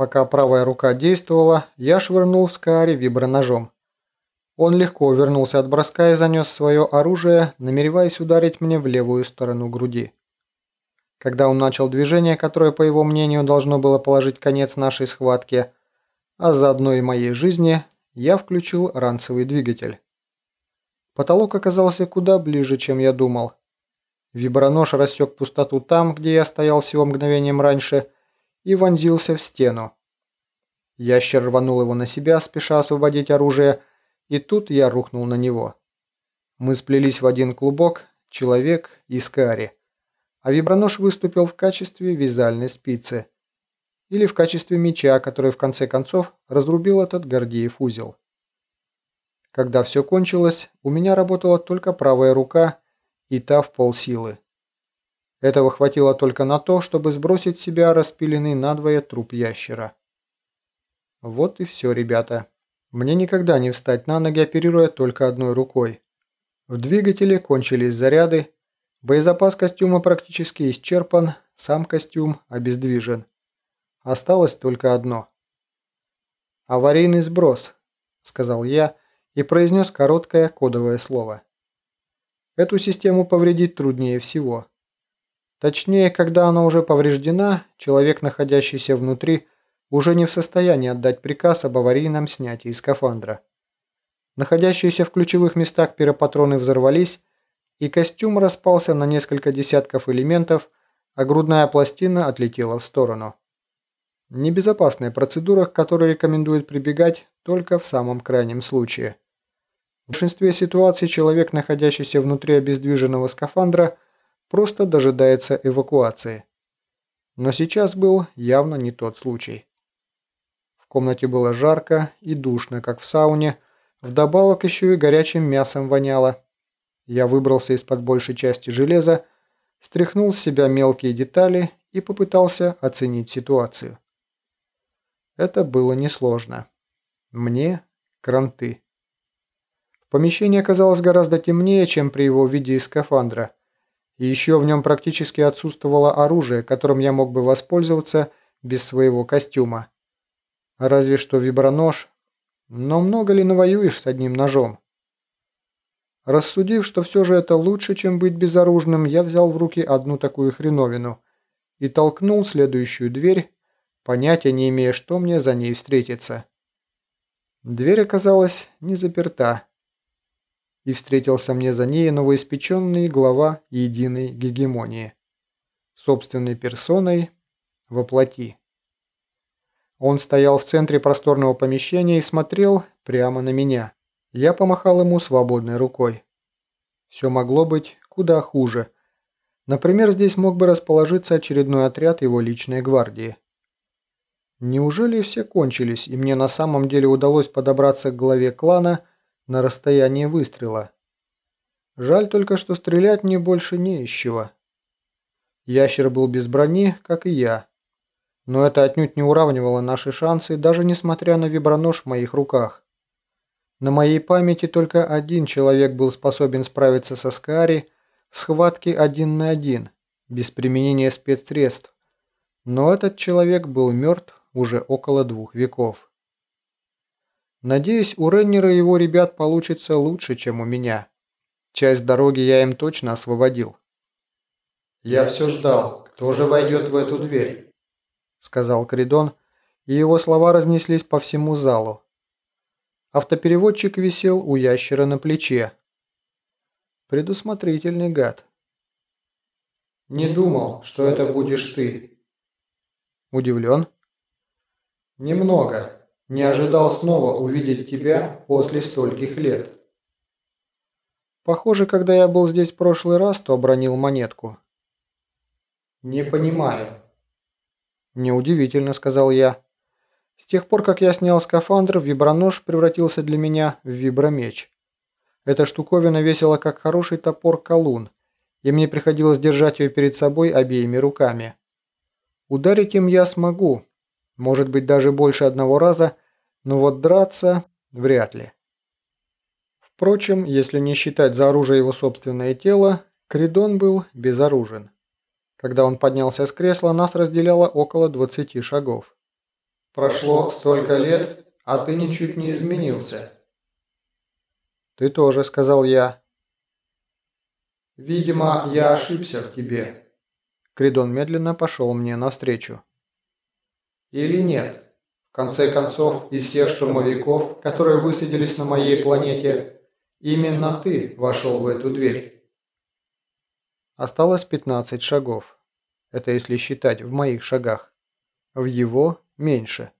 Пока правая рука действовала, я швырнул в Скаари виброножом. Он легко увернулся от броска и занес свое оружие, намереваясь ударить мне в левую сторону груди. Когда он начал движение, которое, по его мнению, должно было положить конец нашей схватке, а заодно и моей жизни, я включил ранцевый двигатель. Потолок оказался куда ближе, чем я думал. Вибронож рассек пустоту там, где я стоял всего мгновением раньше, и вонзился в стену. Ящер рванул его на себя, спеша освободить оружие, и тут я рухнул на него. Мы сплелись в один клубок, человек и Скари. А вибронож выступил в качестве вязальной спицы. Или в качестве меча, который в конце концов разрубил этот Гордеев узел. Когда все кончилось, у меня работала только правая рука и та в полсилы. Этого хватило только на то, чтобы сбросить себя распиленный надвое труп ящера. Вот и все, ребята. Мне никогда не встать на ноги, оперируя только одной рукой. В двигателе кончились заряды, боезапас костюма практически исчерпан, сам костюм обездвижен. Осталось только одно. «Аварийный сброс», — сказал я и произнес короткое кодовое слово. Эту систему повредить труднее всего. Точнее, когда она уже повреждена, человек, находящийся внутри, уже не в состоянии отдать приказ об аварийном снятии скафандра. Находящиеся в ключевых местах пиропатроны взорвались, и костюм распался на несколько десятков элементов, а грудная пластина отлетела в сторону. Небезопасная процедура, к которой рекомендуют прибегать только в самом крайнем случае. В большинстве ситуаций человек, находящийся внутри обездвиженного скафандра, просто дожидается эвакуации. Но сейчас был явно не тот случай. В комнате было жарко и душно, как в сауне, вдобавок еще и горячим мясом воняло. Я выбрался из-под большей части железа, стряхнул с себя мелкие детали и попытался оценить ситуацию. Это было несложно. Мне – кранты. Помещение оказалось гораздо темнее, чем при его виде из скафандра. И еще в нем практически отсутствовало оружие, которым я мог бы воспользоваться без своего костюма. Разве что вибронож. Но много ли навоюешь с одним ножом? Рассудив, что все же это лучше, чем быть безоружным, я взял в руки одну такую хреновину и толкнул следующую дверь, понятия не имея, что мне за ней встретится. Дверь оказалась не заперта и встретился мне за ней новоиспеченный глава единой гегемонии. Собственной персоной воплоти. Он стоял в центре просторного помещения и смотрел прямо на меня. Я помахал ему свободной рукой. Все могло быть куда хуже. Например, здесь мог бы расположиться очередной отряд его личной гвардии. Неужели все кончились, и мне на самом деле удалось подобраться к главе клана – на расстоянии выстрела. Жаль только, что стрелять мне больше не из чего. Ящер был без брони, как и я. Но это отнюдь не уравнивало наши шансы, даже несмотря на вибронож в моих руках. На моей памяти только один человек был способен справиться со Скари в схватке один на один, без применения спецсредств. Но этот человек был мертв уже около двух веков. Надеюсь, у Реннера и его ребят получится лучше, чем у меня. Часть дороги я им точно освободил. «Я все ждал, кто же войдет в эту дверь?» Сказал Кридон, и его слова разнеслись по всему залу. Автопереводчик висел у ящера на плече. Предусмотрительный гад. «Не думал, что это будешь ты». Удивлен? «Немного. Не ожидал снова увидеть тебя после стольких лет. Похоже, когда я был здесь в прошлый раз, то обронил монетку. Не понимаю. Неудивительно, сказал я. С тех пор, как я снял скафандр, вибронож превратился для меня в вибромеч. Эта штуковина весила как хороший топор колун, и мне приходилось держать ее перед собой обеими руками. Ударить им я смогу, может быть даже больше одного раза, но вот драться вряд ли. Впрочем, если не считать за оружие его собственное тело, Кридон был безоружен. Когда он поднялся с кресла, нас разделяло около 20 шагов. Прошло столько лет, а ты ничуть не изменился. Ты тоже, сказал я. Видимо, я ошибся в тебе. Кридон медленно пошел мне навстречу. Или нет? В конце концов, из всех штурмовиков, которые высадились на моей планете, именно ты вошел в эту дверь. Осталось 15 шагов. Это если считать в моих шагах. В его меньше.